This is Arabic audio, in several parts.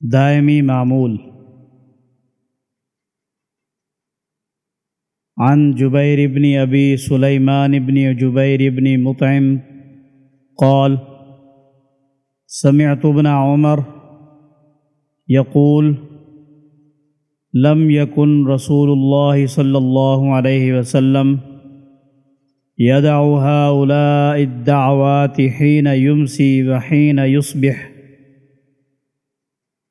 دائمي معمول. عن جبير بن أبي سليمان بن جبير بن مطعم قال سمعت ابن عمر يقول لم يكن رسول الله صلى الله عليه وسلم يدع هؤلاء الدعوات حين يمسي وحين يصبح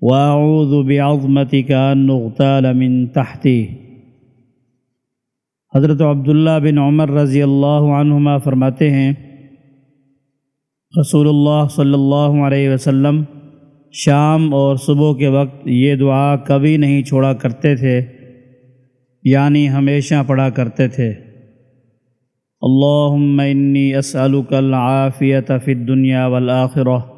وأعوذ بعظمتك أن نغتال من تحتي حضرت عبداللہ بن عمر رضی اللہ عنہما فرماتے ہیں رسول اللہ صلی اللہ علیہ وسلم شام اور صبح کے وقت یہ دعا کبھی نہیں چھوڑا کرتے تھے یعنی ہمیشہ پڑھا کرتے تھے۔ اللہم انی اسألک العافیت فی الدنیا والآخرہ۔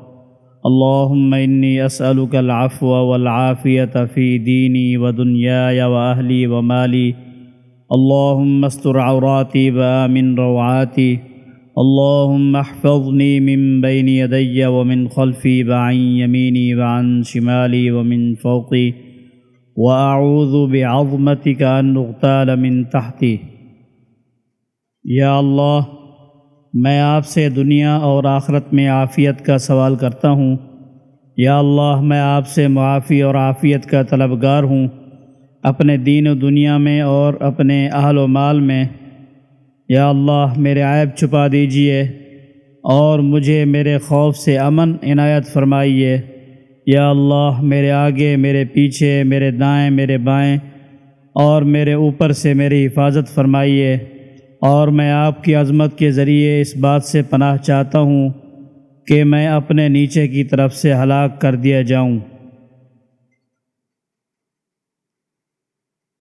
اللہم انی اسألک العفو والعافیت فی دینی ودنیای واہلی ومالی اللهم استر عوراتي وآمن روعاتي. اللهم احفظني من بين يدي ومن خلفي وعن يميني وعن شمالي ومن فوقي. وأعوذ بعظمتك أن نغتال من تحتي. یا اللہ میں آپ سے دنیا اور آخرت میں عافیت کا سوال کرتا ہوں۔ یا اللہ، میں آپ سے معافی اور عافیت کا طلبگار ہوں۔ اپنے دین و دنیا میں اور اپنے اہل و مال میں۔ یا اللہ، میرے عیب چھپا دیجیے اور مجھے میرے خوف سے امن عنایت فرمائیے۔ یا اللہ، میرے آگے، میرے پیچھے، میرے دائیں، میرے بائیں اور میرے اوپر سے میری حفاظت فرمائیے۔ اور میں آپ کی عظمت کے ذریعے اس بات سے پناہ چاہتا ہوں کہ میں اپنے نیچے کی طرف سے ہلاک کر دیا جاؤں۔